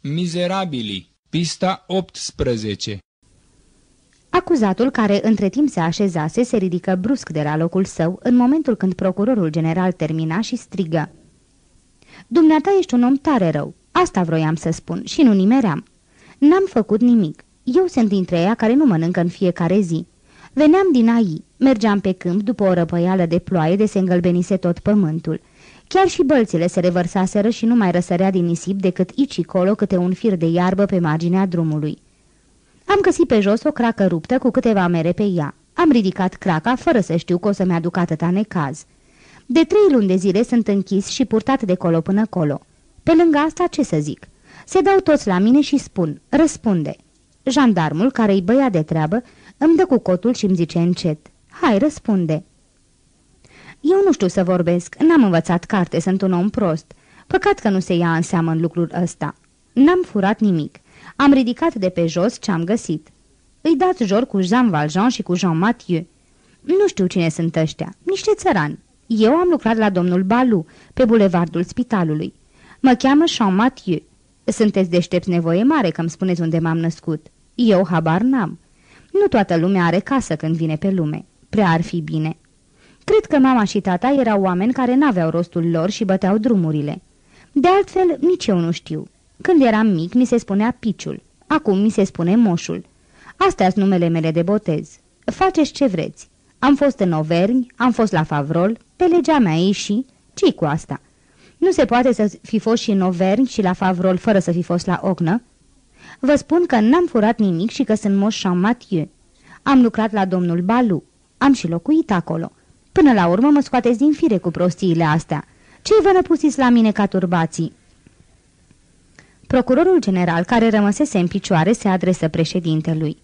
Mizerabili, pista 18 Acuzatul, care între timp se așezase, se ridică brusc de la locul său în momentul când procurorul general termina și strigă. Dumneata ești un om tare rău, asta vroiam să spun și nu nimeream. N-am făcut nimic. Eu sunt dintre ea care nu mănâncă în fiecare zi. Veneam din AI, mergeam pe câmp după o răpăială de ploaie de se îngălbenise tot pământul. Chiar și bălțile se revărsaseră și nu mai răsărea din nisip decât aici colo câte un fir de iarbă pe marginea drumului. Am găsit pe jos o cracă ruptă cu câteva mere pe ea. Am ridicat craca fără să știu că o să-mi aduc atâta necaz. De trei luni de zile sunt închis și purtat de colo până colo. Pe lângă asta, ce să zic? Se dau toți la mine și spun, răspunde. Jandarmul, care-i băia de treabă, îmi dă cu cotul și îmi zice încet, hai, răspunde. Eu nu știu să vorbesc, n-am învățat carte, sunt un om prost. Păcat că nu se ia în seamă în lucrul ăsta. N-am furat nimic. Am ridicat de pe jos ce-am găsit. Îi dați jor cu Jean Valjean și cu Jean Mathieu. Nu știu cine sunt ăștia, niște țărani. Eu am lucrat la domnul Balu, pe bulevardul spitalului. Mă cheamă Jean Mathieu. Sunteți deștepți nevoie mare că-mi spuneți unde m-am născut. Eu habar n-am. Nu toată lumea are casă când vine pe lume. Prea ar fi bine. Cred că mama și tata erau oameni care n-aveau rostul lor și băteau drumurile. De altfel, nici eu nu știu. Când eram mic, mi se spunea piciul. Acum mi se spune moșul. Astea sunt numele mele de botez. Faceți ce vreți. Am fost în Overni, am fost la Favrol, pe legea mea ei și... ce cu asta? Nu se poate să fi fost și în Overni și la Favrol fără să fi fost la Ocnă? Vă spun că n-am furat nimic și că sunt moș Jean Mathieu. Am lucrat la domnul Balu. Am și locuit acolo. Până la urmă mă scoateți din fire cu prostiile astea. Ce-i vă năpusiți la mine ca turbații?" Procurorul general, care rămăsese în picioare, se adresă președintelui.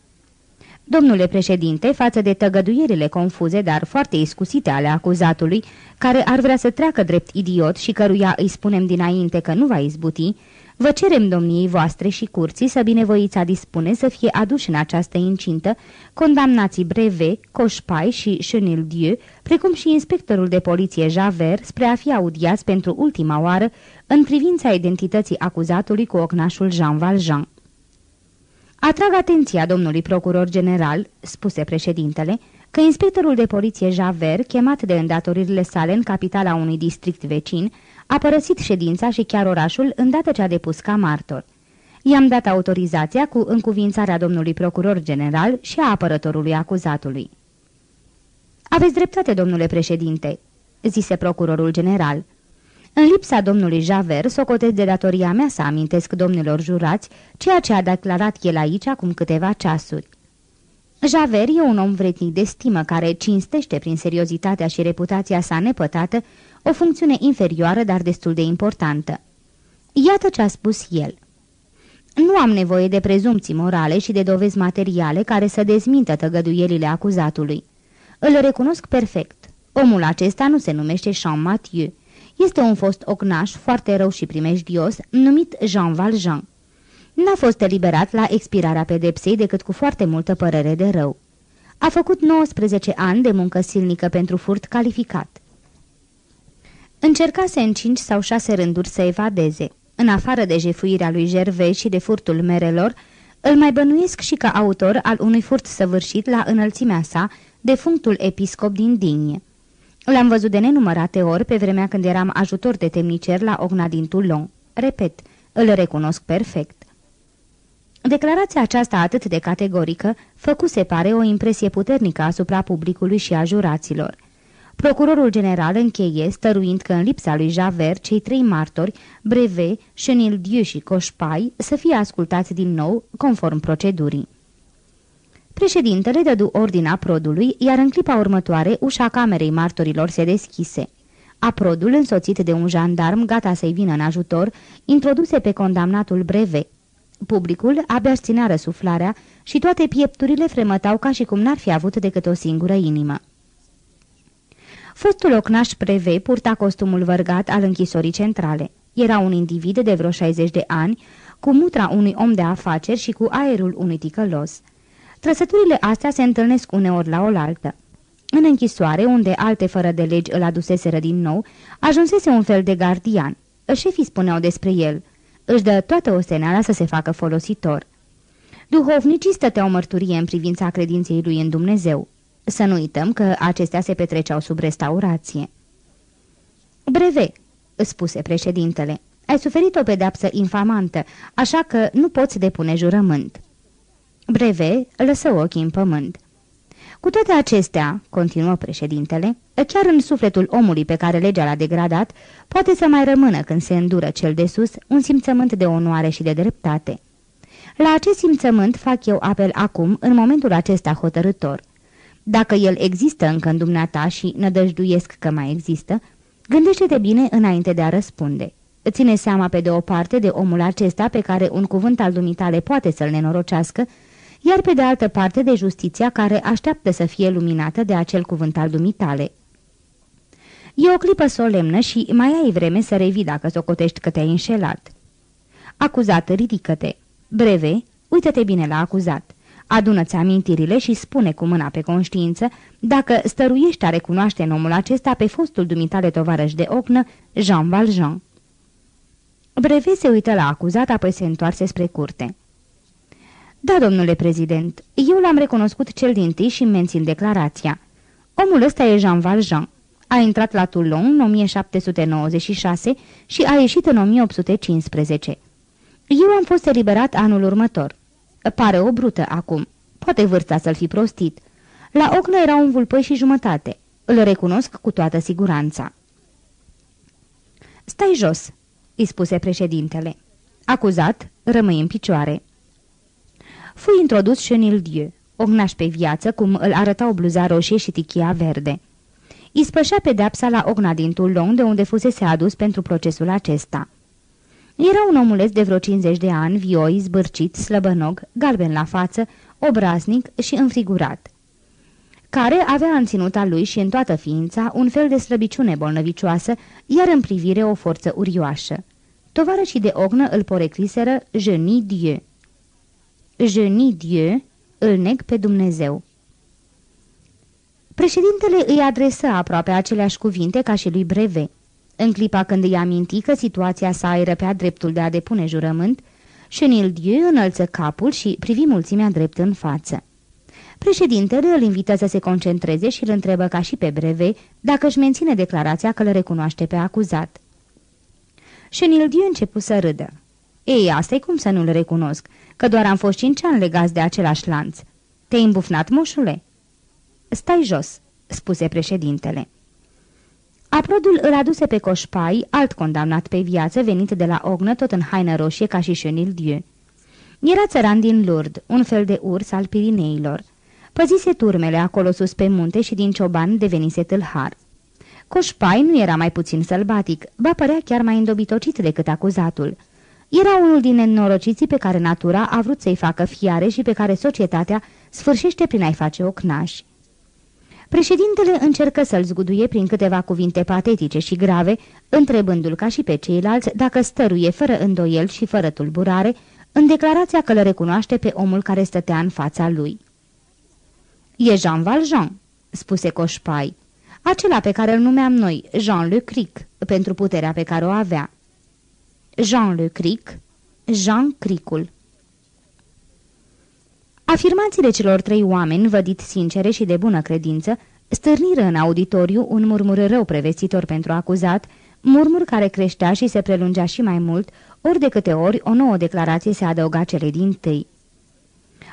Domnule președinte, față de tăgăduierile confuze, dar foarte iscusite ale acuzatului, care ar vrea să treacă drept idiot și căruia îi spunem dinainte că nu va izbuti, Vă cerem domniei voastre și curții să binevoiți a dispune să fie aduși în această incintă condamnații Breve, Coșpai și Chenil Dieu, precum și inspectorul de poliție Javert, spre a fi audiați pentru ultima oară în privința identității acuzatului cu ocnașul Jean Valjean. Atrag atenția domnului procuror general, spuse președintele, că inspectorul de poliție Javert, chemat de îndatoririle sale în capitala unui district vecin, a părăsit ședința și chiar orașul îndată ce a depus ca martor. I-am dat autorizația cu încuvințarea domnului procuror general și a apărătorului acuzatului. Aveți dreptate, domnule președinte," zise procurorul general. În lipsa domnului Javert, socotez de datoria mea să amintesc domnilor jurați ceea ce a declarat el aici acum câteva ceasuri. Javert e un om vretnic de stimă care cinstește prin seriozitatea și reputația sa nepătată o funcțiune inferioară, dar destul de importantă. Iată ce a spus el. Nu am nevoie de prezumții morale și de dovezi materiale care să dezmintă tăgăduielile acuzatului. Îl recunosc perfect. Omul acesta nu se numește Jean Mathieu. Este un fost ocnaș foarte rău și primejdios, numit Jean Valjean. N-a fost eliberat la expirarea pedepsei decât cu foarte multă părere de rău. A făcut 19 ani de muncă silnică pentru furt calificat. Încercase în cinci sau șase rânduri să evadeze. În afară de jefuirea lui Gervais și de furtul merelor, îl mai bănuiesc și ca autor al unui furt săvârșit la înălțimea sa de functul episcop din Digne. L-am văzut de nenumărate ori pe vremea când eram ajutor de temnicer la Ogna din Toulon. Repet, îl recunosc perfect. Declarația aceasta atât de categorică făcuse pare o impresie puternică asupra publicului și a juraților. Procurorul general încheie, stăruind că în lipsa lui Javert, cei trei martori, Breve, Chenil Dieu și Coșpai, să fie ascultați din nou, conform procedurii. Președintele dădu ordinea prodului, iar în clipa următoare ușa camerei martorilor se deschise. Aprodul, însoțit de un jandarm gata să-i vină în ajutor, introduse pe condamnatul Breve. Publicul abia ținea răsuflarea și toate piepturile fremătau ca și cum n-ar fi avut decât o singură inimă. Fostul ocnaș preve purta costumul vărgat al închisorii centrale. Era un individ de vreo 60 de ani, cu mutra unui om de afaceri și cu aerul unui ticălos. Trăsăturile astea se întâlnesc uneori la oaltă. În închisoare, unde alte fără de legi îl aduseseră din nou, ajunsese un fel de gardian. Șefii spuneau despre el. Își dă toată osteneala să se facă folositor. Duhovnicii stăteau mărturie în privința credinței lui în Dumnezeu. Să nu uităm că acestea se petreceau sub restaurație. Breve, spuse președintele, ai suferit o pedapsă infamantă, așa că nu poți depune jurământ. Breve lăsă ochii în pământ. Cu toate acestea, continuă președintele, chiar în sufletul omului pe care legea l-a degradat, poate să mai rămână când se îndură cel de sus un simțământ de onoare și de dreptate. La acest simțământ fac eu apel acum, în momentul acesta hotărător. Dacă el există încă în dumneata și nădăjduiesc că mai există, gândește-te bine înainte de a răspunde. Ține seama pe de o parte de omul acesta pe care un cuvânt al dumitale poate să-l nenorocească, iar pe de altă parte de justiția care așteaptă să fie luminată de acel cuvânt al dumitale. E o clipă solemnă și mai ai vreme să revii dacă socotești că te-ai înșelat. Acuzat, ridică-te. Breve, uită-te bine la acuzat. Adună-ți amintirile și spune cu mâna pe conștiință dacă stăruiești a recunoaște în omul acesta pe fostul dumitale tovarăș de ocnă, Jean Valjean. Breve se uită la acuzat, apoi se întoarse spre curte. Da, domnule prezident, eu l-am recunoscut cel din tâi și mențin declarația. Omul ăsta e Jean Valjean. A intrat la Toulon în 1796 și a ieșit în 1815. Eu am fost eliberat anul următor. Pare o brută acum. Poate vârsta să-l fi prostit. La ocnă era un vulpăi și jumătate. Îl recunosc cu toată siguranța. Stai jos, îi spuse președintele. Acuzat, rămâi în picioare. Fu introdus Chenil Dieu, ognaș pe viață, cum îl arăta o bluza roșie și tichia verde. Îi spășea pedepsa la ogna din Toulon, de unde fusese adus pentru procesul acesta. Era un omuleț de vreo 50 de ani, vioi, zbârcit, slăbănog, galben la față, obraznic și înfrigurat care avea în ținuta lui și în toată ființa un fel de slăbiciune bolnăvicioasă, iar în privire o forță urioasă. Tovarășii de ognă îl porecliseră Genie Dieu. Genie Dieu îl neg pe Dumnezeu. Președintele îi adresă aproape aceleași cuvinte ca și lui Breve. În clipa când îi aminti că situația sa îi răpea dreptul de a depune jurământ, Chenil Dieu înălță capul și privi mulțimea drept în față. Președintele îl invită să se concentreze și îl întrebă ca și pe breve dacă își menține declarația că îl recunoaște pe acuzat. Chenildiu începu să râdă. Ei, asta e cum să nu-l recunosc, că doar am fost cinci ani legați de același lanț. Te-ai îmbufnat, moșule?" Stai jos," spuse președintele. Aprodul îl aduse pe Coșpai, alt condamnat pe viață, venit de la ognă, tot în haină roșie ca și Chenildieu. Era țăran din Lourdes, un fel de urs al Pirineilor. Păzise turmele acolo sus pe munte și din cioban devenise tâlhar. Coșpai nu era mai puțin sălbatic, ba părea chiar mai îndobitocit decât acuzatul. Era unul din nenorociții pe care natura a vrut să-i facă fiare și pe care societatea sfârșește prin a-i face ocnași. Președintele încercă să-l zguduie prin câteva cuvinte patetice și grave, întrebându-l ca și pe ceilalți dacă stăruie fără îndoiel și fără tulburare în declarația că le recunoaște pe omul care stătea în fața lui. E Jean Valjean," spuse Coșpai, acela pe care îl numeam noi Jean Le Cric, pentru puterea pe care o avea. Jean Le Cric, Jean Cricul. Afirmațiile celor trei oameni, vădit sincere și de bună credință, stârniră în auditoriu un murmur rău prevestitor pentru acuzat, murmur care creștea și se prelungea și mai mult, ori de câte ori o nouă declarație se adăuga cele din tâi.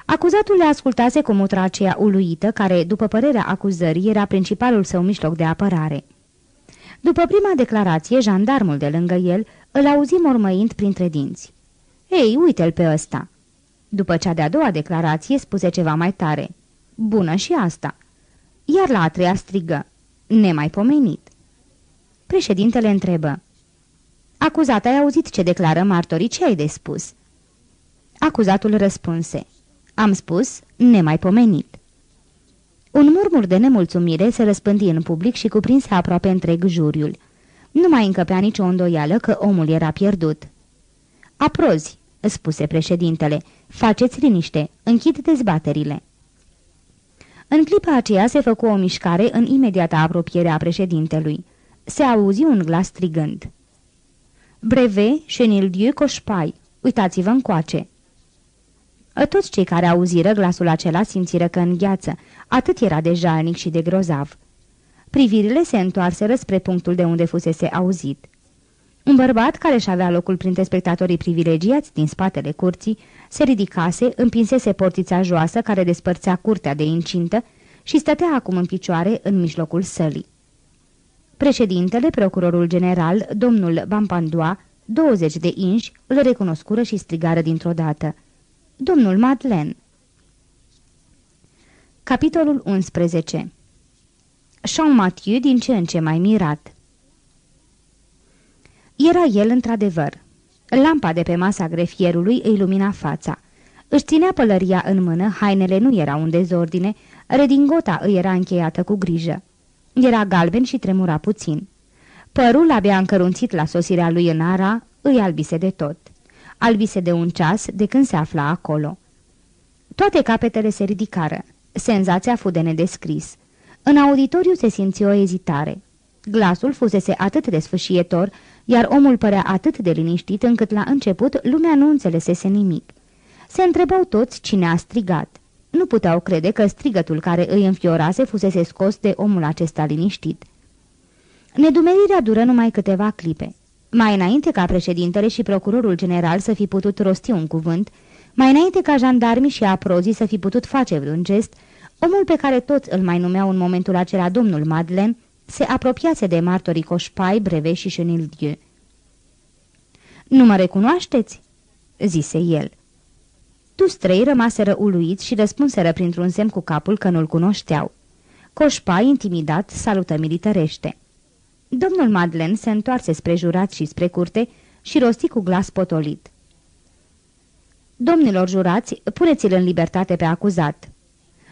Acuzatul le ascultase cu mutra aceea uluită, care, după părerea acuzării, era principalul său mijloc de apărare. După prima declarație, jandarmul de lângă el îl auzi mormăind printre dinți. Ei, uite-l pe ăsta!" După cea de-a doua declarație, spuse ceva mai tare. Bună și asta!" Iar la a treia strigă. Nemaipomenit. Președintele întrebă. Acuzat, ai auzit ce declară martorii, ce ai de spus?" Acuzatul răspunse. Am spus, nemaipomenit. Un murmur de nemulțumire se răspândi în public și cuprinse aproape întreg juriul. Nu mai încăpea nicio îndoială că omul era pierdut. Aprozi, spuse președintele, faceți liniște, închid dezbaterile. În clipa aceea se făcu o mișcare în imediata apropiere a președintelui. Se auzi un glas strigând. Breve, Chenildieu, Coșpai, uitați-vă încoace. Toți cei care auziră glasul acela simțiră că îngheață, atât era de jalnic și de grozav. Privirile se întoarseră spre punctul de unde fusese auzit. Un bărbat care își avea locul printre spectatorii privilegiați din spatele curții, se ridicase, împinsese portița joasă care despărțea curtea de incintă și stătea acum în picioare în mijlocul sălii. Președintele, procurorul general, domnul Bampandua, 20 de inși, îl recunoscură și strigară dintr-o dată. Domnul Madeleine. Capitolul 11 Jean Mathieu din ce în ce mai mirat Era el într-adevăr. Lampa de pe masa grefierului îi lumina fața. Își ținea pălăria în mână, hainele nu erau în dezordine, redingota îi era încheiată cu grijă. Era galben și tremura puțin. Părul abia încărunțit la sosirea lui în ara, îi albise de tot. Albise de un ceas de când se afla acolo. Toate capetele se ridicară. Senzația fu de nedescris. În auditoriu se simți o ezitare. Glasul fusese atât de sfâșietor, iar omul părea atât de liniștit încât la început lumea nu înțelesese nimic. Se întrebau toți cine a strigat. Nu puteau crede că strigătul care îi înfiorase fusese scos de omul acesta liniștit. Nedumerirea dură numai câteva clipe. Mai înainte ca președintele și procurorul general să fi putut rosti un cuvânt, mai înainte ca jandarmii și aprozii să fi putut face vreun gest, omul pe care toți îl mai numeau în momentul acela domnul Madeleine se apropiase de martorii Coșpai, Breve și Chenildieu. Nu mă recunoașteți?" zise el. Tu trei rămaseră uluiți și răspunseră printr-un semn cu capul că nu-l cunoșteau. Coșpai, intimidat, salută militărește. Domnul Madlen se întoarse spre jurat și spre curte și rosti cu glas potolit. Domnilor jurați, puneți-l în libertate pe acuzat.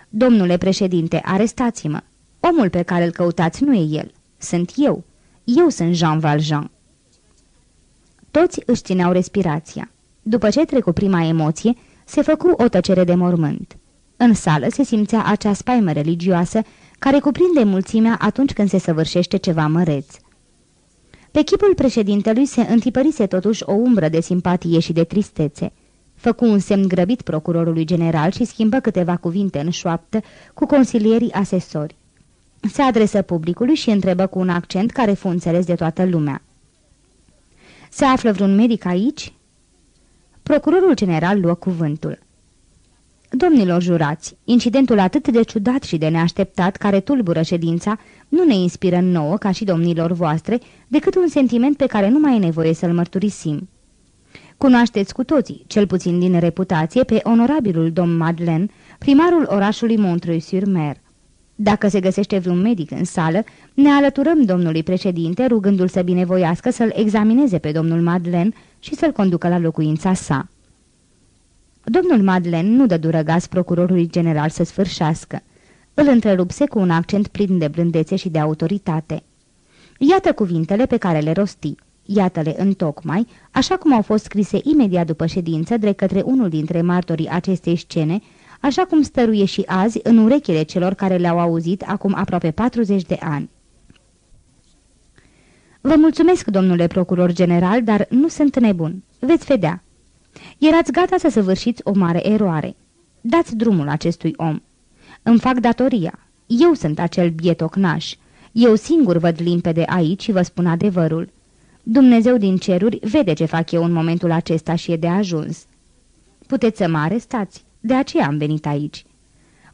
Domnule președinte, arestați-mă. Omul pe care îl căutați nu e el. Sunt eu. Eu sunt Jean Valjean. Toți își țineau respirația. După ce trecu prima emoție, se făcu o tăcere de mormânt. În sală se simțea acea spaimă religioasă care cuprinde mulțimea atunci când se săvârșește ceva măreț. Pe chipul președintelui se întipărise totuși o umbră de simpatie și de tristețe. Făcu un semn grăbit procurorului general și schimbă câteva cuvinte în șoaptă cu consilierii asesori. Se adresă publicului și întrebă cu un accent care fu înțeles de toată lumea. Se află vreun medic aici?" Procurorul general luă cuvântul. Domnilor jurați, incidentul atât de ciudat și de neașteptat care tulbură ședința nu ne inspiră nouă, ca și domnilor voastre, decât un sentiment pe care nu mai e nevoie să-l mărturisim. Cunoașteți cu toții, cel puțin din reputație, pe onorabilul domn Madeleine, primarul orașului Montreuil-sur-Mer. Dacă se găsește vreun medic în sală, ne alăturăm domnului președinte, rugându-l să binevoiască să-l examineze pe domnul Madeleine și să-l conducă la locuința sa. Domnul Madeleine nu dă dură gaz procurorului general să sfârșească. Îl întrerupse cu un accent plin de blândețe și de autoritate. Iată cuvintele pe care le rosti. Iată-le întocmai, așa cum au fost scrise imediat după ședință de către unul dintre martorii acestei scene, așa cum stăruie și azi în urechile celor care le-au auzit acum aproape 40 de ani. Vă mulțumesc, domnule procuror general, dar nu sunt nebun. Veți vedea. Erați gata să săvârșiți o mare eroare. Dați drumul acestui om. Îmi fac datoria. Eu sunt acel bietocnaș. Eu singur văd limpede aici și vă spun adevărul. Dumnezeu din ceruri vede ce fac eu în momentul acesta și e de ajuns. Puteți să mă arestați. De aceea am venit aici.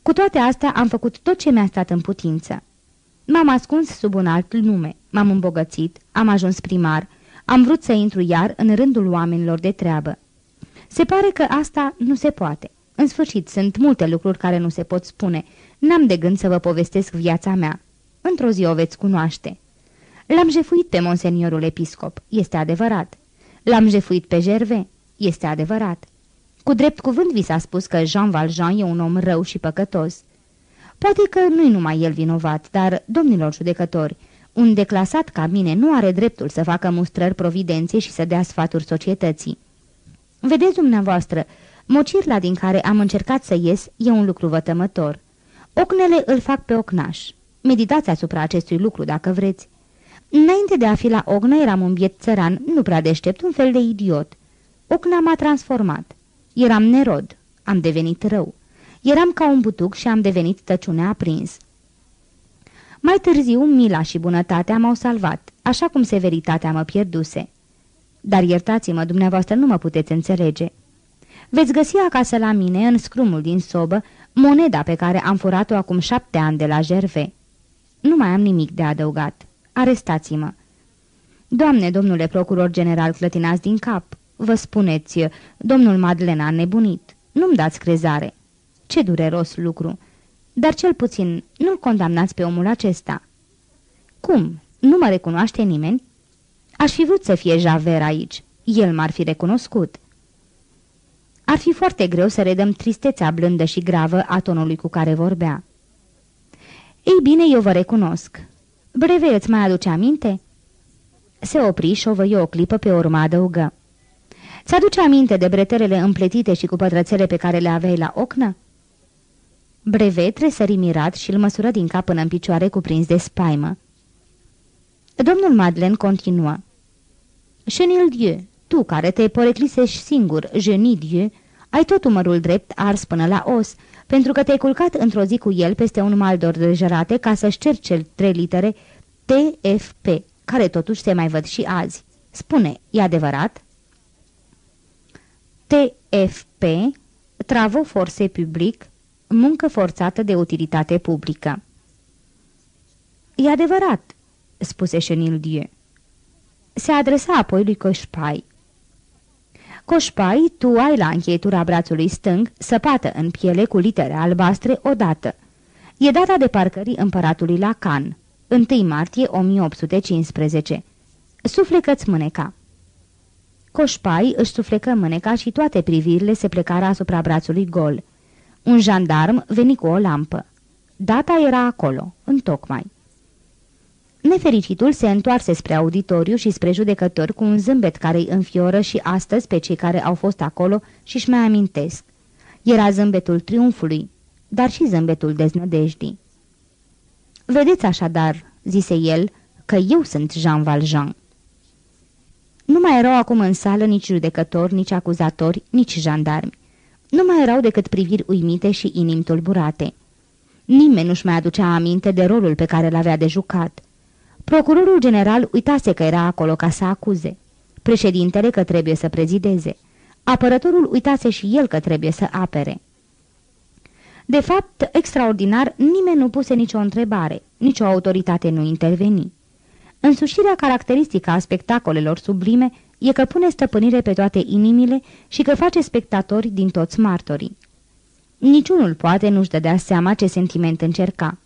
Cu toate astea am făcut tot ce mi-a stat în putință. M-am ascuns sub un alt nume, m-am îmbogățit, am ajuns primar, am vrut să intru iar în rândul oamenilor de treabă. Se pare că asta nu se poate. În sfârșit, sunt multe lucruri care nu se pot spune. N-am de gând să vă povestesc viața mea. Într-o zi o veți cunoaște. L-am jefuit pe monseniorul episcop, este adevărat. L-am jefuit pe Gerve, este adevărat. Cu drept cuvânt vi s-a spus că Jean Valjean e un om rău și păcătos. Poate că nu-i numai el vinovat, dar, domnilor judecători, un declasat ca mine nu are dreptul să facă mustrări providenței și să dea sfaturi societății. Vedeți dumneavoastră, mocirla din care am încercat să ies e un lucru vătămător. Ocnele îl fac pe ocnaș. Meditați asupra acestui lucru dacă vreți. Înainte de a fi la ognă eram un biet țăran, nu prea deștept, un fel de idiot. Ocna m-a transformat. Eram nerod, am devenit rău. Eram ca un butuc și am devenit tăciune aprins. Mai târziu, mila și bunătatea m-au salvat, așa cum severitatea mă pierduse. Dar iertați-mă, dumneavoastră nu mă puteți înțelege. Veți găsi acasă la mine, în scrumul din sobă, moneda pe care am furat-o acum șapte ani de la Gerve. Nu mai am nimic de adăugat. Arestați-mă. Doamne, domnule procuror general, clătinați din cap. Vă spuneți, domnul Madlena a nebunit. Nu-mi dați crezare. Ce dureros lucru. Dar cel puțin nu-l condamnați pe omul acesta. Cum? Nu mă recunoaște nimeni? Aș fi vrut să fie Javer aici. El m-ar fi recunoscut. Ar fi foarte greu să redăm tristețea blândă și gravă a tonului cu care vorbea. Ei bine, eu vă recunosc. Breve, îți mai aduce aminte?" Se opri și o văi o clipă pe urmă adăugă. Ți-aduce aminte de bretelele împletite și cu pătrățele pe care le aveai la ocnă?" Breve tresări mirat și îl măsură din cap până în picioare cuprins de spaimă. Domnul Madeleine continuă. Chenil Dieu, tu care te poreclisești singur, Genie Dieu, ai tot umărul drept ars până la os, pentru că te-ai culcat într-o zi cu el peste un maldor de jărate ca să ștergi cel trei litere TFP, care totuși se mai văd și azi. Spune, e adevărat? TFP, Travo Force Public, muncă forțată de utilitate publică. E adevărat, spuse Chenil Dieu. Se adresa apoi lui Coșpai. Coșpai, tu ai la încheietura brațului stâng, săpată în piele cu litere albastre, odată. E data de parcării împăratului la Can, 1 martie 1815. Suflecă-ți mâneca. Coșpai își suflecă mâneca și toate privirile se plecară asupra brațului gol. Un jandarm veni cu o lampă. Data era acolo, întocmai. Nefericitul se întoarse spre auditoriu și spre judecători cu un zâmbet care îi înfioră și astăzi pe cei care au fost acolo și-și mai amintesc. Era zâmbetul triumfului, dar și zâmbetul deznădejdii. Vedeți așadar, zise el, că eu sunt Jean Valjean. Nu mai erau acum în sală nici judecători, nici acuzatori, nici jandarmi. Nu mai erau decât priviri uimite și inimi tulburate. Nimeni nu-și mai aducea aminte de rolul pe care l-avea de jucat. Procurorul general uitase că era acolo ca să acuze. Președintele că trebuie să prezideze. Apărătorul uitase și el că trebuie să apere. De fapt, extraordinar, nimeni nu puse nicio întrebare, nicio autoritate nu interveni. Însușirea caracteristică a spectacolelor sublime e că pune stăpânire pe toate inimile și că face spectatori din toți martorii. Niciunul poate nu-și dădea seama ce sentiment încerca.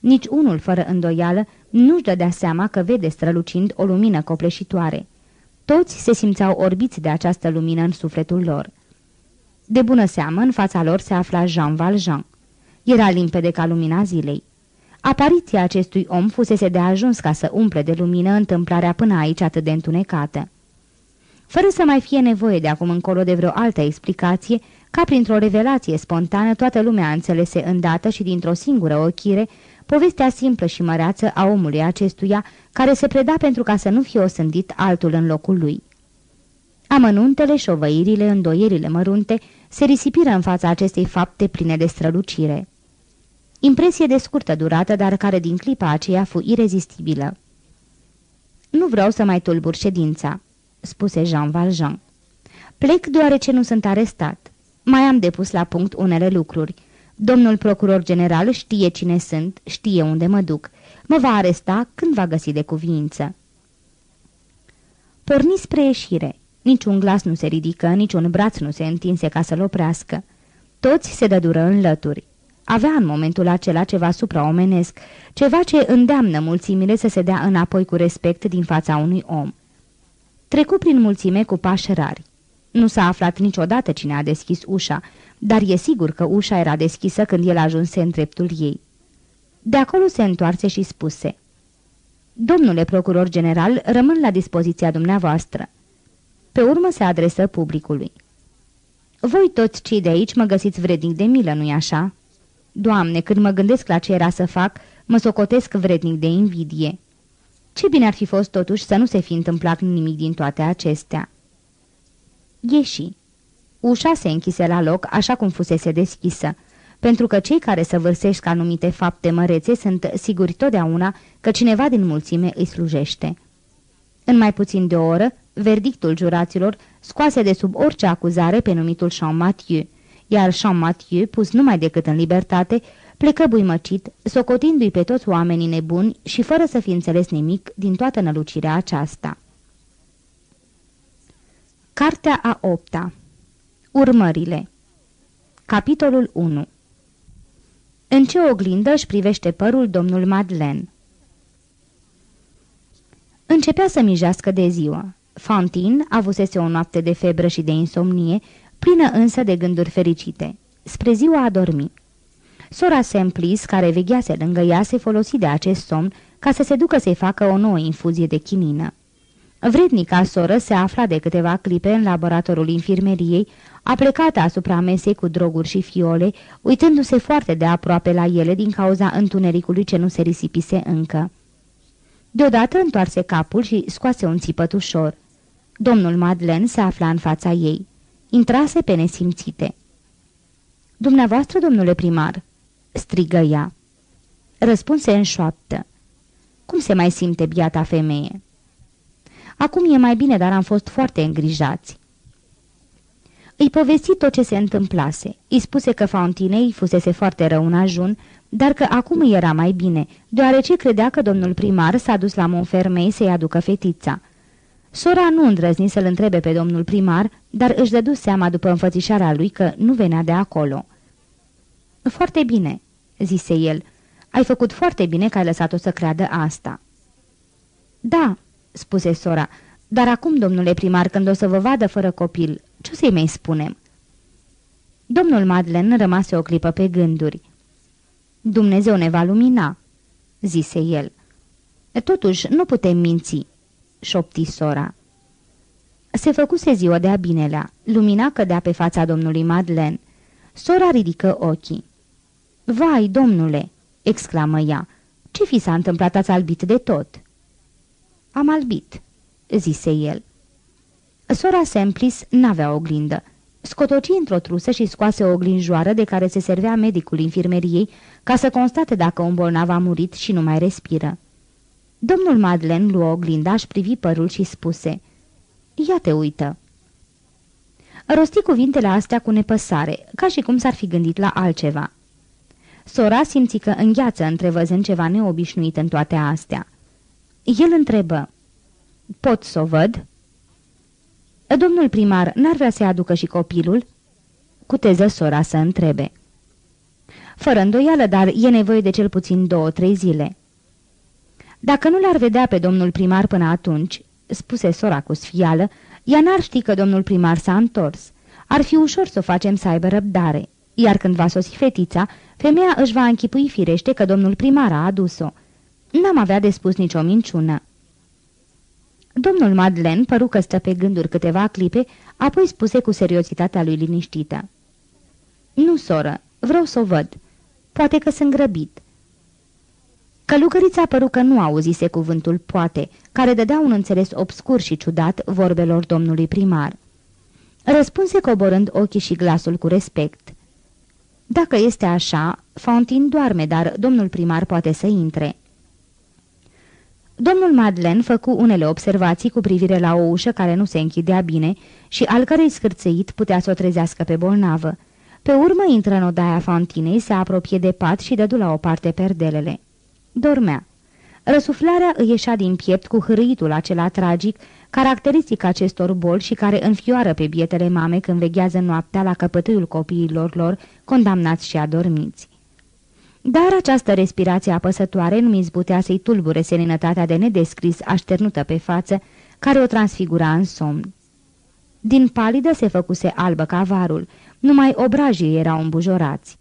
Nici unul, fără îndoială, nu-și dădea seama că vede strălucind o lumină copleșitoare. Toți se simțeau orbiți de această lumină în sufletul lor. De bună seamă, în fața lor se afla Jean Valjean. Era limpede ca lumina zilei. Apariția acestui om fusese de ajuns ca să umple de lumină întâmplarea până aici atât de întunecată. Fără să mai fie nevoie de acum încolo de vreo altă explicație, ca printr-o revelație spontană, toată lumea înțelese îndată și dintr-o singură ochire povestea simplă și măreață a omului acestuia, care se preda pentru ca să nu fie osândit altul în locul lui. Amănuntele, șovăirile, îndoierile mărunte se risipiră în fața acestei fapte pline de strălucire. Impresie de scurtă durată, dar care din clipa aceea fu irezistibilă. Nu vreau să mai tulbur ședința," spuse Jean Valjean. Plec deoarece nu sunt arestat. Mai am depus la punct unele lucruri. Domnul procuror general știe cine sunt, știe unde mă duc. Mă va aresta când va găsi de cuviință. Porni spre ieșire. Niciun glas nu se ridică, niciun braț nu se întinse ca să-l oprească. Toți se dădură în lături. Avea în momentul acela ceva supraomenesc, ceva ce îndeamnă mulțimile să se dea înapoi cu respect din fața unui om. Trecu prin mulțime cu pași rari. Nu s-a aflat niciodată cine a deschis ușa, dar e sigur că ușa era deschisă când el ajunse în dreptul ei. De acolo se întoarse și spuse, Domnule procuror general, rămân la dispoziția dumneavoastră." Pe urmă se adresă publicului. Voi toți cei de aici mă găsiți vrednic de milă, nu-i așa?" Doamne, când mă gândesc la ce era să fac, mă socotesc vrednic de invidie." Ce bine ar fi fost totuși să nu se fi întâmplat nimic din toate acestea. Ieși. Ușa se închise la loc, așa cum fusese deschisă, pentru că cei care săvârșesc anumite fapte mărețe sunt siguri totdeauna că cineva din mulțime îi slujește. În mai puțin de o oră, verdictul juraților scoase de sub orice acuzare pe numitul Jean Mathieu, iar Jean Mathieu, pus numai decât în libertate, plecă buimăcit, socotindu-i pe toți oamenii nebuni și fără să fi înțeles nimic din toată nălucirea aceasta. Cartea a opta Urmările Capitolul 1 În ce oglindă își privește părul domnul Madeleine? Începea să mijească de ziua. Fantin avusese o noapte de febră și de insomnie, plină însă de gânduri fericite. Spre ziua a dormit. Sora Semplis, care veghease lângă ea, se folosi de acest somn ca să se ducă să-i facă o nouă infuzie de chinină. Vrednica soră se afla de câteva clipe în laboratorul infirmeriei, aplecată asupra mesei cu droguri și fiole, uitându-se foarte de aproape la ele din cauza întunericului ce nu se risipise încă. Deodată întoarse capul și scoase un țipăt ușor. Domnul Madlen se afla în fața ei. Intrase pe nesimțite. Dumneavoastră, domnule primar?" strigă ea. Răspunse în șoaptă. Cum se mai simte biata femeie?" Acum e mai bine, dar am fost foarte îngrijați." Îi povesti tot ce se întâmplase. Îi spuse că Fauntinei fusese foarte rău în ajun, dar că acum îi era mai bine, deoarece credea că domnul primar s-a dus la Monfermei să-i aducă fetița. Sora nu îndrăzni să-l întrebe pe domnul primar, dar își dădu seama după înfățișarea lui că nu venea de acolo. Foarte bine," zise el. Ai făcut foarte bine că ai lăsat-o să creadă asta." Da," spuse sora, dar acum, domnule primar, când o să vă vadă fără copil, ce o să-i mai spunem?" Domnul Madlen rămase o clipă pe gânduri. Dumnezeu ne va lumina," zise el. Totuși, nu putem minți," șopti sora. Se făcuse ziua de-a binelea. Lumina cădea pe fața domnului Madlen. Sora ridică ochii. Vai, domnule!" exclamă ea. Ce fi s-a întâmplat? Ați albit de tot?" Am albit," zise el. Sora Semplis n-avea oglindă. Scotoci într-o trusă și scoase o oglinjoară de care se servea medicul infirmeriei ca să constate dacă un bolnav a murit și nu mai respiră. Domnul Madlen luă oglinda, își privi părul și spuse Ia te uită!" Rosti cuvintele astea cu nepăsare, ca și cum s-ar fi gândit la altceva. Sora simți că îngheață întrevăzând ceva neobișnuit în toate astea. El întrebă, Pot să o văd?" Domnul primar n-ar vrea să aducă și copilul?" Cuteză sora să întrebe. Fără îndoială, dar e nevoie de cel puțin două-trei zile." Dacă nu l-ar vedea pe domnul primar până atunci," spuse sora cu sfială, ea n-ar ști că domnul primar s-a întors. Ar fi ușor să o facem să aibă răbdare, iar când va sosi fetița, femeia își va închipui firește că domnul primar a adus-o. N-am avea de spus nicio minciună. Domnul Madlen păru că stă pe gânduri câteva clipe, apoi spuse cu seriozitatea lui liniștită. Nu, soră, vreau să o văd. Poate că sunt grăbit." Călugărița păru că nu auzise cuvântul poate, care dădea un înțeles obscur și ciudat vorbelor domnului primar. Răspunse coborând ochii și glasul cu respect. Dacă este așa, Fontin doarme, dar domnul primar poate să intre." Domnul Madlen făcu unele observații cu privire la o ușă care nu se închidea bine și al cărei scârțăit putea să o trezească pe bolnavă. Pe urmă intră în odaia Fontinei, se apropie de pat și dădu la o parte perdelele. Dormea. Răsuflarea îi ieșea din piept cu hârâitul acela tragic, caracteristic acestor boli și care înfioară pe bietele mame când veghează noaptea la căpătâiul copiilor lor, condamnați și adormiți. Dar această respirație apăsătoare nu izbutea să-i tulbure seninătatea de nedescris așternută pe față, care o transfigura în somn. Din palidă se făcuse albă ca varul, numai obrajii erau îmbujorați.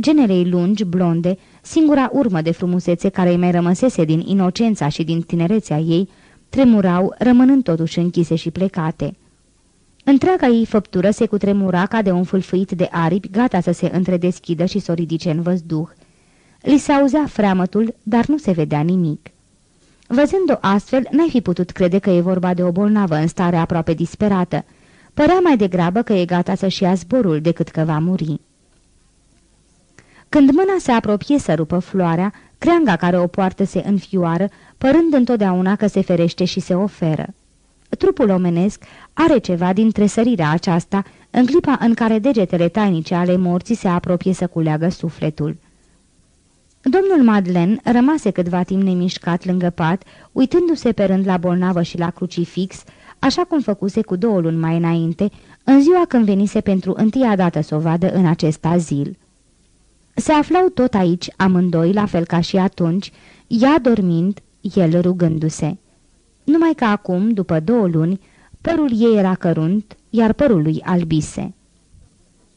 Generei lungi, blonde, singura urmă de frumusețe care îi mai rămăsese din inocența și din tinerețea ei, tremurau, rămânând totuși închise și plecate. Întreaga ei făptură se cutremura ca de un fâlfâit de aripi, gata să se întredeschidă și să o ridice în văzduh. Li se auzea freamătul, dar nu se vedea nimic. Văzând-o astfel, n-ai fi putut crede că e vorba de o bolnavă în stare aproape disperată. Părea mai degrabă că e gata să-și ia zborul decât că va muri. Când mâna se apropie să rupă floarea, creanga care o poartă se înfioară, părând întotdeauna că se ferește și se oferă. Trupul omenesc are ceva din tresărirea aceasta în clipa în care degetele tainice ale morții se apropie să culeagă sufletul. Domnul Madlen rămase câtva timp nemișcat lângă pat, uitându-se pe rând la bolnavă și la crucifix, așa cum făcuse cu două luni mai înainte, în ziua când venise pentru întâia dată să o vadă în acest azil. Se aflau tot aici amândoi, la fel ca și atunci, ea dormind, el rugându-se. Numai că acum, după două luni, părul ei era cărunt, iar părul lui albise.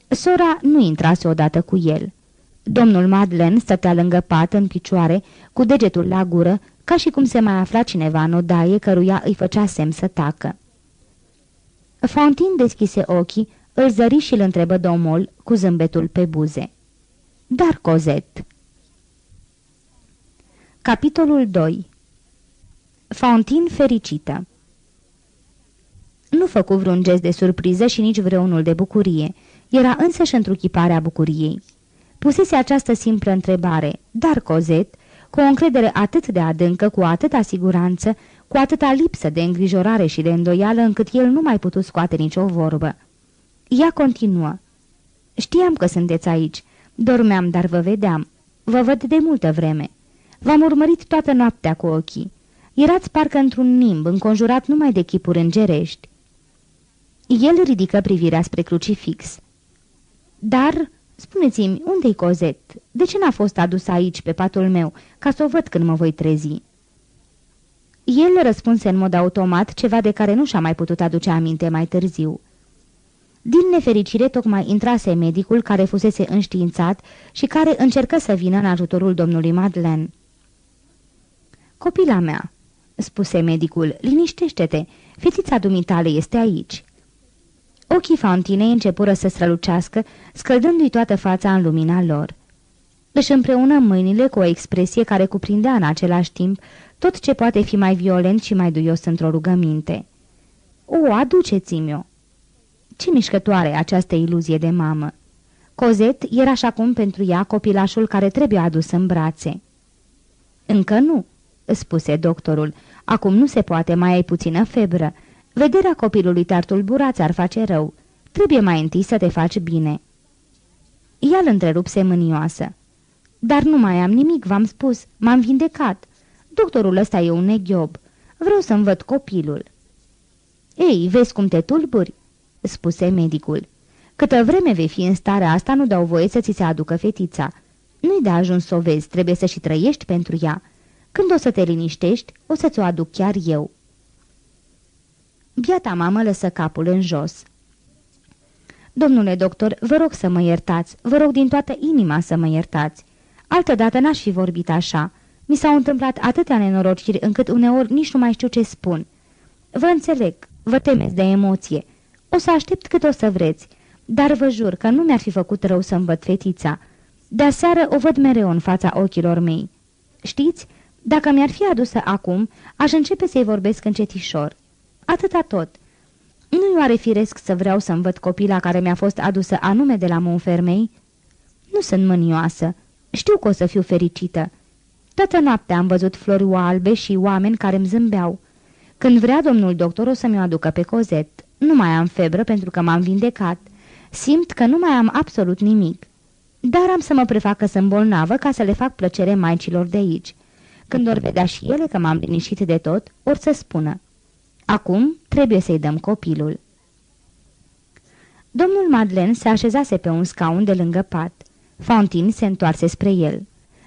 Sora nu intrase odată cu el. Domnul Madlen stătea lângă pat în picioare, cu degetul la gură, ca și cum se mai afla cineva în odaie căruia îi făcea semn să tacă. Fontin deschise ochii, îl zări și îl întrebă domol cu zâmbetul pe buze. Dar Cozet... Capitolul 2 Fontin fericită Nu făcu vreun gest de surpriză și nici vreunul de bucurie. Era însăși întruchiparea bucuriei. Pusese această simplă întrebare, dar Cozet, cu o încredere atât de adâncă, cu atâta siguranță, cu atâta lipsă de îngrijorare și de îndoială, încât el nu mai putu scoate nicio vorbă. Ea continuă. Știam că sunteți aici. Dormeam, dar vă vedeam. Vă văd de multă vreme. V-am urmărit toată noaptea cu ochii. Erați parcă într-un nimb, înconjurat numai de chipuri îngerești. El ridică privirea spre crucifix. Dar, spuneți-mi, unde-i Cozet? De ce n-a fost adus aici, pe patul meu, ca să o văd când mă voi trezi?" El răspunse în mod automat ceva de care nu și-a mai putut aduce aminte mai târziu. Din nefericire, tocmai intrase medicul care fusese înștiințat și care încercă să vină în ajutorul domnului Madeleine. Copila mea," spuse medicul, liniștește-te, fetița dumitale este aici." Ochii Fantinei începură să strălucească, scăldându-i toată fața în lumina lor. Își împreună mâinile cu o expresie care cuprindea în același timp tot ce poate fi mai violent și mai duios într-o rugăminte. O, aduceți-mi-o!" Ce mișcătoare această iluzie de mamă! Cozet era așa cum pentru ea copilașul care trebuie adus în brațe. Încă nu," spuse doctorul. Acum nu se poate, mai ai puțină febră. Vederea copilului te-ar tulbura, ți-ar face rău. Trebuie mai întâi să te faci bine." El întrerupse mânioasă. Dar nu mai am nimic, v-am spus. M-am vindecat. Doctorul ăsta e un neghiob. Vreau să-mi văd copilul." Ei, vezi cum te tulburi?" spuse medicul. Câtă vreme vei fi în starea asta, nu dau voie să ți se aducă fetița. Nu-i de ajuns să o vezi, trebuie să și trăiești pentru ea. Când o să te liniștești, o să-ți o aduc chiar eu." Biata mamă lăsă capul în jos. Domnule doctor, vă rog să mă iertați, vă rog din toată inima să mă iertați. Altădată n-aș fi vorbit așa. Mi s-au întâmplat atâtea nenorociri încât uneori nici nu mai știu ce spun. Vă înțeleg, vă temeți de emoție. O să aștept cât o să vreți, dar vă jur că nu mi-ar fi făcut rău să-mi văd fetița. De seară o văd mereu în fața ochilor mei. Știți, dacă mi-ar fi adusă acum, aș începe să-i vorbesc încetișor. Atâta tot. Nu-i oare firesc să vreau să-mi văd copila care mi-a fost adusă anume de la Monfermei? Nu sunt mânioasă. Știu că o să fiu fericită. Toată noaptea am văzut flori albe și oameni care îmi zâmbeau. Când vrea domnul doctor o să mi-o aducă pe cozet. Nu mai am febră pentru că m-am vindecat. Simt că nu mai am absolut nimic. Dar am să mă prefac că sunt bolnavă ca să le fac plăcere maicilor de aici. Când ori vedea și ele că m-am liniștit de tot, ori să spună. Acum trebuie să-i dăm copilul. Domnul Madlen se așezase pe un scaun de lângă pat. Fontin se întoarse spre el.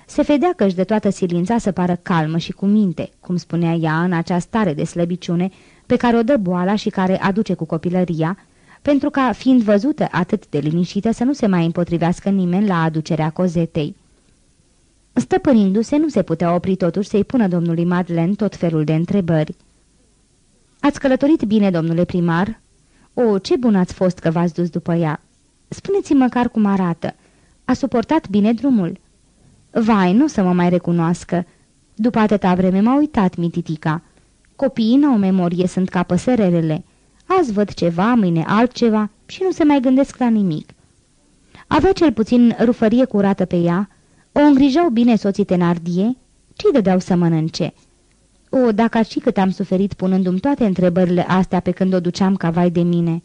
Se vedea că își de toată silința să pară calmă și cu minte, cum spunea ea în această stare de slăbiciune pe care o dă boala și care aduce cu copilăria, pentru ca, fiind văzută atât de liniștită, să nu se mai împotrivească nimeni la aducerea cozetei. Stăpânindu-se, nu se putea opri totuși să-i pună domnului Madlen tot felul de întrebări. Ați călătorit bine, domnule primar?" O, ce bun ați fost că v-ați dus după ea! Spuneți-mi măcar cum arată. A suportat bine drumul?" Vai, nu să mă mai recunoască. După atâta vreme m-a uitat mititica. Copiii n-au memorie, sunt ca păsărelele. Azi văd ceva, mâine altceva și nu se mai gândesc la nimic. Avea cel puțin rufărie curată pe ea, o îngrijau bine soții Tenardie, ce-i dădeau să mănânce? O, dacă ar ști cât am suferit punându-mi toate întrebările astea pe când o duceam ca vai de mine.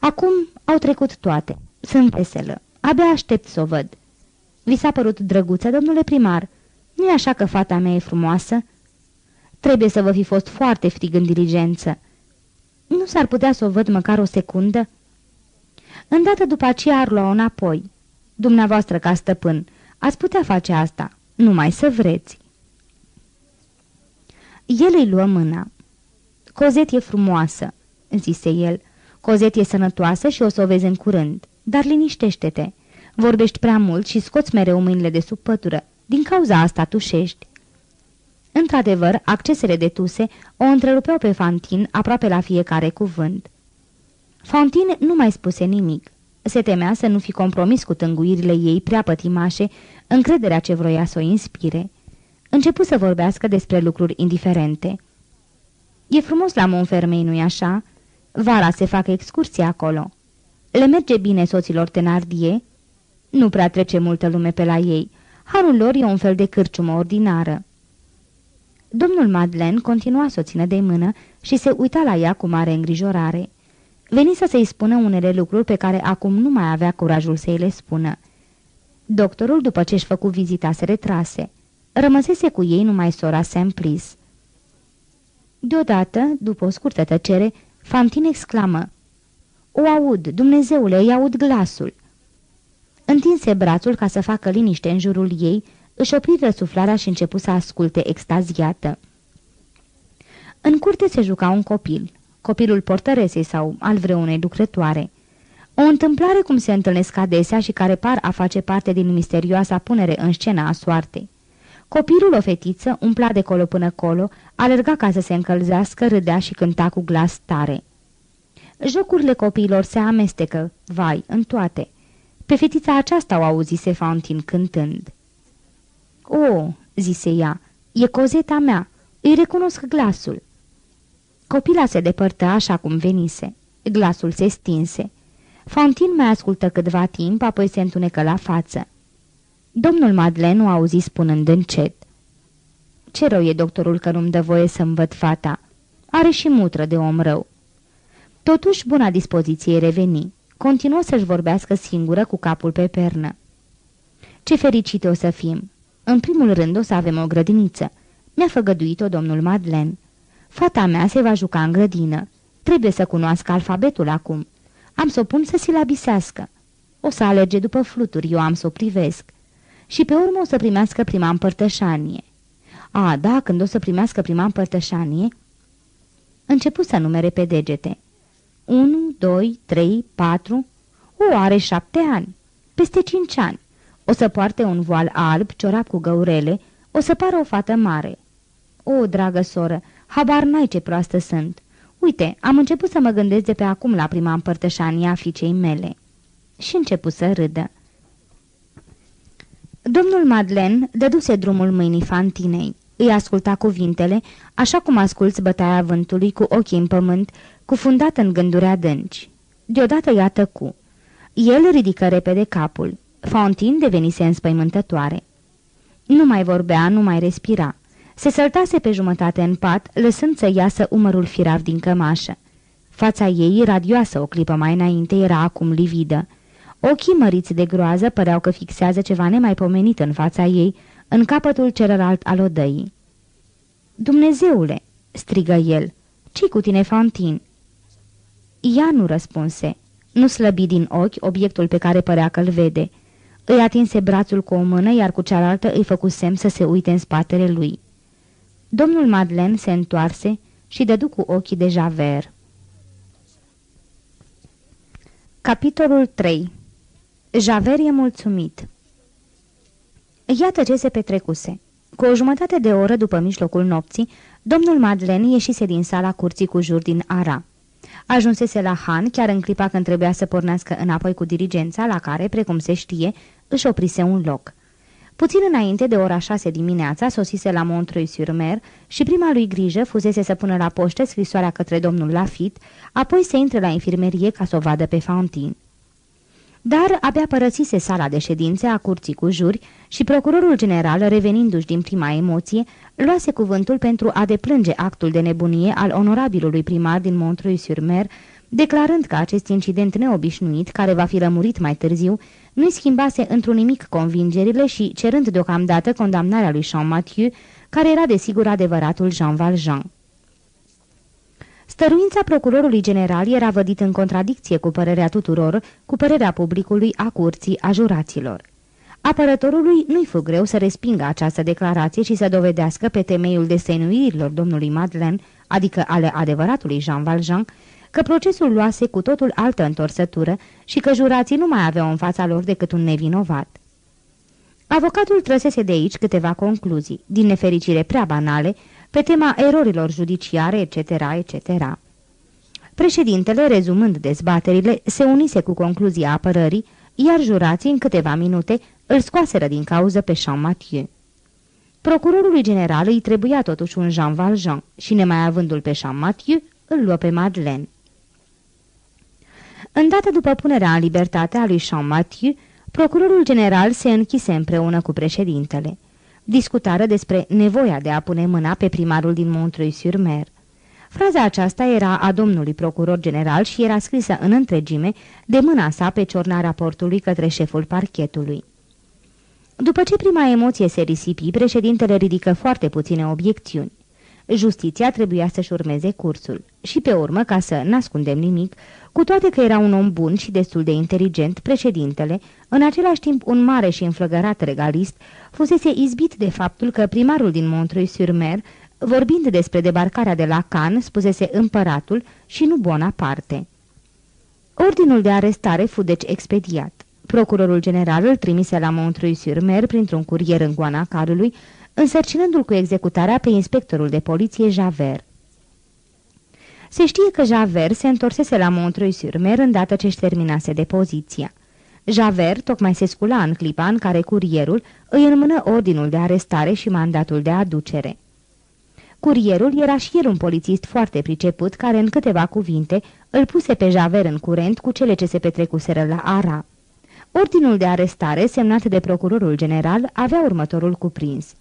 Acum au trecut toate. Sunt veselă. Abia aștept să o văd. Vi s-a părut drăguță, domnule primar? nu e așa că fata mea e frumoasă? Trebuie să vă fi fost foarte frig în diligență. Nu s-ar putea să o văd măcar o secundă? Îndată după aceea ar lua-o înapoi. Dumneavoastră, ca stăpân, ați putea face asta, numai să vreți. El îi luă mâna. Cozet e frumoasă, zise el. Cozet e sănătoasă și o să o vezi în curând, dar liniștește-te. Vorbești prea mult și scoți mereu mâinile de sub pătură. Din cauza asta tușești. Într-adevăr, accesele de tuse o întrerupeau pe Fantin aproape la fiecare cuvânt. Fantin nu mai spuse nimic. Se temea să nu fi compromis cu tânguirile ei prea pătimașe încrederea ce vroia să o inspire. Începu să vorbească despre lucruri indiferente. E frumos la Monfermei, nu-i așa? Vara se fac excursii acolo. Le merge bine soților Tenardie? Nu prea trece multă lume pe la ei. Harul lor e un fel de cârciumă ordinară. Domnul Madeleine continua să o țină de mână și se uita la ea cu mare îngrijorare. Veni să se-i spună unele lucruri pe care acum nu mai avea curajul să-i le spună. Doctorul, după ce-și făcu vizita, se retrase. Rămăsese cu ei numai sora Semplis. Deodată, după o scurtă tăcere, Fantin exclamă. O aud, Dumnezeule, îi aud glasul!" Întinse brațul ca să facă liniște în jurul ei, își opri răsuflarea și începu să asculte extaziată. În curte se juca un copil, copilul portăresei sau al vreunei lucrătoare. O întâmplare cum se întâlnesc adesea și care par a face parte din misterioasa punere în scena a soartei. Copilul, o fetiță, umpla de colo până colo, alerga ca să se încălzească, râdea și cânta cu glas tare. Jocurile copiilor se amestecă, vai, în toate. Pe fetița aceasta o auzise Fountain cântând. O, zise ea, e cozeta mea, îi recunosc glasul. Copila se depărtă așa cum venise. Glasul se stinse. Fountain mai ascultă câtva timp, apoi se întunecă la față. Domnul Madeleine o auzi spunând încet. Ce rău e doctorul că nu-mi dă voie să-mi văd fata? Are și mutră de om rău. Totuși, buna dispoziție reveni. Continuă să-și vorbească singură cu capul pe pernă. Ce fericite o să fim! În primul rând o să avem o grădiniță. Mi-a făgăduit-o domnul Madeleine. Fata mea se va juca în grădină. Trebuie să cunoască alfabetul acum. Am să o pun să silabisească. O să alerge după fluturi, eu am să o privesc și pe urmă o să primească prima împărtășanie. A, da, când o să primească prima împărtășanie... Începu să numere pe degete. 1, 2, 3, 4... O, are șapte ani. Peste cinci ani. O să poarte un voal alb, ciorap cu găurele, o să pară o fată mare. O, dragă soră, habar n-ai ce proastă sunt. Uite, am început să mă gândesc de pe acum la prima împărtășanie a fiicei mele. Și începu să râdă. Domnul Madlen dăduse drumul mâinii Fantinei. Îi asculta cuvintele, așa cum asculți bătaia vântului cu ochii în pământ, cufundat în gânduri adânci. Deodată ea tăcu. El ridică repede capul. Fontin devenise înspăimântătoare. Nu mai vorbea, nu mai respira. Se săltase pe jumătate în pat, lăsând să iasă umărul firav din cămașă. Fața ei, radioasă o clipă mai înainte, era acum lividă. Ochii măriți de groază păreau că fixează ceva nemaipomenit în fața ei, în capătul celălalt al odăii. Dumnezeule!" strigă el. ce cu tine, Fantin?" Ea nu răspunse. Nu slăbi din ochi obiectul pe care părea că-l vede. Îi atinse brațul cu o mână, iar cu cealaltă îi făcu semn să se uite în spatele lui. Domnul Madeleine se întoarse și dădu cu ochii de Javert. Capitolul 3 Javer e mulțumit. Iată ce se petrecuse. Cu o jumătate de oră după mijlocul nopții, domnul Madeleine ieșise din sala curții cu jur din Ara. Ajunsese la Han chiar în clipa când trebuia să pornească înapoi cu dirigența, la care, precum se știe, își oprise un loc. Puțin înainte de ora șase dimineața sosise la Montreuil-sur-Mer și prima lui grijă fusese să pună la poștă scrisoarea către domnul Lafitte, apoi să intre la infirmerie ca să o vadă pe Fantine. Dar abia părăsise sala de ședințe a curții cu juri și procurorul general, revenindu-și din prima emoție, luase cuvântul pentru a deplânge actul de nebunie al onorabilului primar din Montreuil-sur-Mer, declarând că acest incident neobișnuit, care va fi rămurit mai târziu, nu-i schimbase într-un nimic convingerile și cerând deocamdată condamnarea lui Jean Mathieu, care era desigur adevăratul Jean Valjean. Stăruința procurorului general era vădit în contradicție cu părerea tuturor, cu părerea publicului, a curții, a juraților. Apărătorului nu-i fu greu să respingă această declarație și să dovedească pe temeiul desenuirilor domnului Madeleine, adică ale adevăratului Jean Valjean, că procesul luase cu totul altă întorsătură și că jurații nu mai aveau în fața lor decât un nevinovat. Avocatul trăsese de aici câteva concluzii, din nefericire prea banale, pe tema erorilor judiciare, etc., etc. Președintele, rezumând dezbaterile, se unise cu concluzia apărării, iar jurații, în câteva minute, îl scoaseră din cauză pe Jean Mathieu. Procurorului general îi trebuia totuși un Jean Valjean și, nemai avându-l pe Jean Mathieu, îl luă pe Madeleine. Îndată după punerea în libertate a lui Jean Mathieu, procurorul general se închise împreună cu președintele. Discutară despre nevoia de a pune mâna pe primarul din Montreuil-sur-Mer. Fraza aceasta era a domnului procuror general și era scrisă în întregime de mâna sa pe ciorna raportului către șeful parchetului. După ce prima emoție se risipi, președintele ridică foarte puține obiecțiuni. Justiția trebuia să-și urmeze cursul. Și pe urmă, ca să n-ascundem nimic, cu toate că era un om bun și destul de inteligent, președintele, în același timp un mare și înflăgărat regalist, fusese izbit de faptul că primarul din Montreuil-sur-Mer, vorbind despre debarcarea de la Cannes, spusese împăratul și nu Bonaparte. Ordinul de arestare fu deci expediat. Procurorul general îl trimise la Montreuil-sur-Mer printr-un curier în goana carului, însărcinându-l cu executarea pe inspectorul de poliție Javert. Se știe că Javert se întorsese la Montreuil-sur-Mer îndată ce-și terminase depoziția. Javert tocmai se scula în clipa în care curierul îi înmână ordinul de arestare și mandatul de aducere. Curierul era și el un polițist foarte priceput care în câteva cuvinte îl puse pe Javert în curent cu cele ce se petrecuseră la Ara. Ordinul de arestare, semnat de procurorul general, avea următorul cuprins.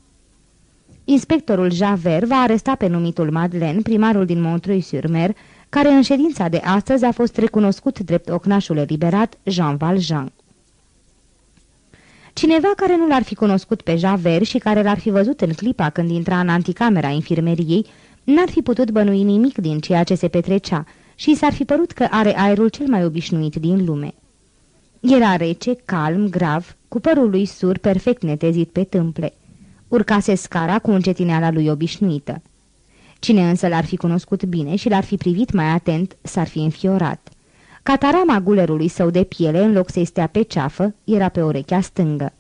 Inspectorul Javert va aresta pe numitul Madeleine, primarul din Montreuil-sur-Mer, care în ședința de astăzi a fost recunoscut drept ocnașul eliberat Jean Valjean. Cineva care nu l-ar fi cunoscut pe Javert și care l-ar fi văzut în clipa când intra în anticamera infirmeriei, n-ar fi putut bănui nimic din ceea ce se petrecea și s-ar fi părut că are aerul cel mai obișnuit din lume. Era rece, calm, grav, cu părul lui sur perfect netezit pe tâmple. Urcase scara cu încetineala lui obișnuită. Cine însă l-ar fi cunoscut bine și l-ar fi privit mai atent, s-ar fi înfiorat. Catarama gulerului său de piele, în loc să-i stea pe ceafă, era pe urechea stângă.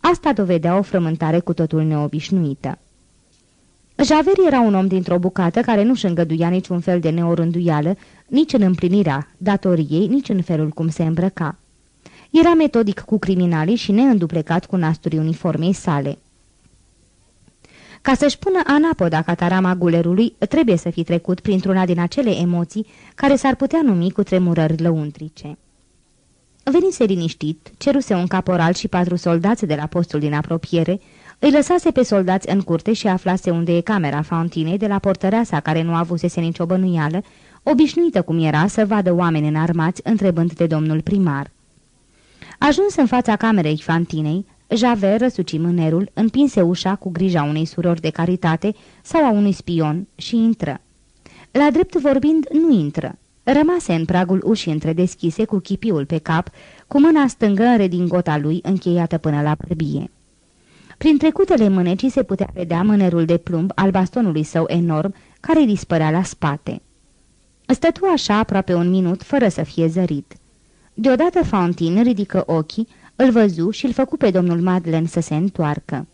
Asta dovedea o frământare cu totul neobișnuită. Javeri era un om dintr-o bucată care nu-și îngăduia niciun fel de neorânduială, nici în împlinirea datoriei, nici în felul cum se îmbrăca. Era metodic cu criminalii și neînduplecat cu nasturii uniformei sale. Ca să-și pună anapoda catarama gulerului, trebuie să fi trecut printr-una din acele emoții care s-ar putea numi cu tremurări lăuntrice. Venise liniștit, ceruse un caporal și patru soldați de la postul din apropiere, îi lăsase pe soldați în curte și aflase unde e camera Fauntinei de la portăreasa care nu avusese nicio bănuială, obișnuită cum era să vadă oameni înarmați întrebând de domnul primar. Ajuns în fața camerei Fantinei, Javert răsuci mânerul, împinse ușa cu grija unei surori de caritate sau a unui spion și intră. La drept vorbind, nu intră. Rămase în pragul ușii întredeschise cu chipiul pe cap, cu mâna stângă în redingota lui încheiată până la bărbie. Prin trecutele mânecii se putea vedea mânerul de plumb al bastonului său enorm, care îi dispărea la spate. Stătu așa aproape un minut, fără să fie zărit. Deodată Fountain ridică ochii, îl văzu și îl făcu pe domnul Madeleine să se întoarcă.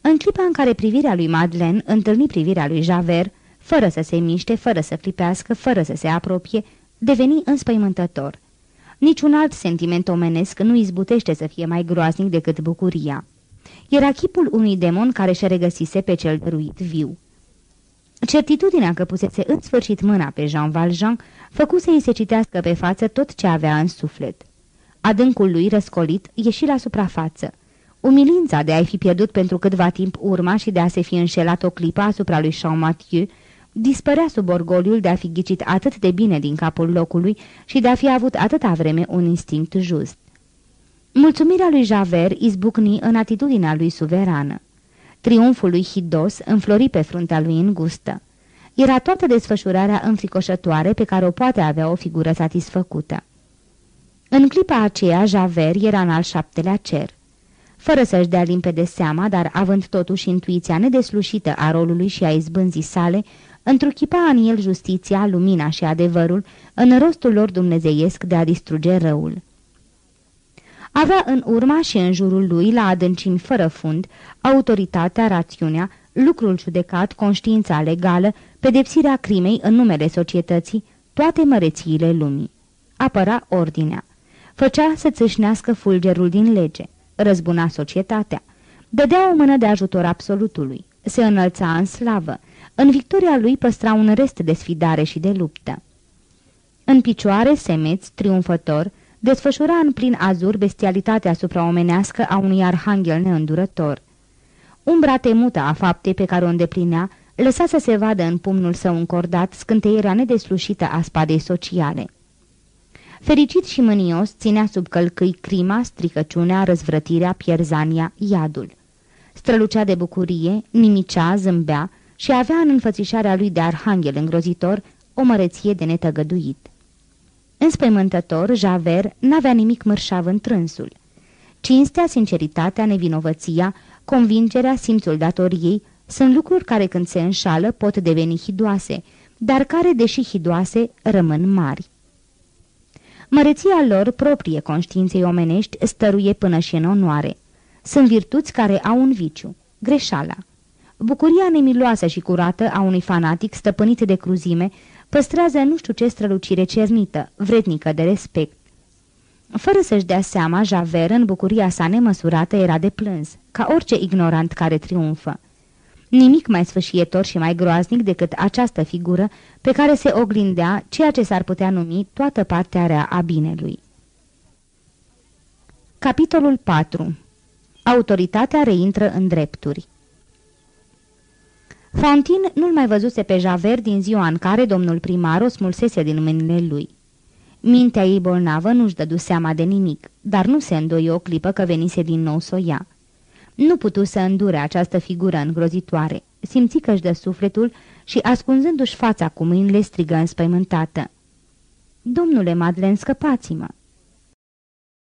În clipa în care privirea lui Madeleine întâlni privirea lui Javert, fără să se miște, fără să clipească, fără să se apropie, deveni înspăimântător. Niciun alt sentiment omenesc nu izbutește să fie mai groaznic decât bucuria. Era chipul unui demon care și regăsise pe cel dăruit viu. Certitudinea că pusese în sfârșit mâna pe Jean Valjean făcu să-i se citească pe față tot ce avea în suflet. Adâncul lui răscolit ieși la suprafață. Umilința de a-i fi pierdut pentru câtva timp urma și de a se fi înșelat o clipă asupra lui Jean Mathieu dispărea sub orgoliul de a fi ghicit atât de bine din capul locului și de a fi avut atâta vreme un instinct just. Mulțumirea lui Javert izbucni în atitudinea lui suverană. Triumful lui Hidos înflori pe fruntea lui îngustă. Era toată desfășurarea înfricoșătoare pe care o poate avea o figură satisfăcută. În clipa aceea, Javert era în al șaptelea cer. Fără să-și dea limpede seama, dar având totuși intuiția nedeslușită a rolului și a izbânzii sale, întruchipa în el justiția, lumina și adevărul, în rostul lor dumnezeiesc de a distruge răul. Avea în urma și în jurul lui, la adâncimi fără fund, autoritatea, rațiunea, lucrul judecat, conștiința legală, pedepsirea crimei în numele societății, toate mărețiile lumii. Apăra ordinea. Făcea să țâșnească fulgerul din lege. Răzbuna societatea. Dădea o mână de ajutor absolutului. Se înălța în slavă. În victoria lui păstra un rest de sfidare și de luptă. În picioare, semeț, triumfător, desfășura în plin azur bestialitatea supraomenească a unui arhanghel neîndurător. Umbra temută a faptei pe care o îndeplinea lăsa să se vadă în pumnul său încordat scânteierea nedeslușită a spadei sociale. Fericit și mânios ținea sub călcâi crima, stricăciunea, răzvrătirea, pierzania, iadul. Strălucea de bucurie, nimicea, zâmbea și avea în înfățișarea lui de arhanghel îngrozitor o măreție de netăgăduit. Înspăimântător, Javert n-avea nimic mărșav în trânsul. Cinstea, sinceritatea, nevinovăția, convingerea, simțul datoriei sunt lucruri care când se înșală pot deveni hidoase, dar care, deși hidoase, rămân mari. Măreția lor, proprie conștiinței omenești, stăruie până și în onoare. Sunt virtuți care au un viciu, greșala. Bucuria nemiloasă și curată a unui fanatic stăpânit de cruzime păstrează nu știu ce strălucire cernită, vrednică de respect. Fără să-și dea seama, Javert, în bucuria sa nemăsurată, era de plâns, ca orice ignorant care triumfă. Nimic mai sfâșietor și mai groaznic decât această figură pe care se oglindea ceea ce s-ar putea numi toată partea rea a binelui. Capitolul 4 Autoritatea reintră în drepturi Fontin nu-l mai văzuse pe Javert din ziua în care domnul primar o smulsese din mâinile lui. Mintea ei bolnavă nu-și dădu seama de nimic, dar nu se îndoi o clipă că venise din nou să o ia. Nu putu să îndure această figură îngrozitoare. Simți că își dă sufletul și, ascunzându-și fața cu mâinile, strigă înspăimântată. Domnule Madlen, scăpați-mă!"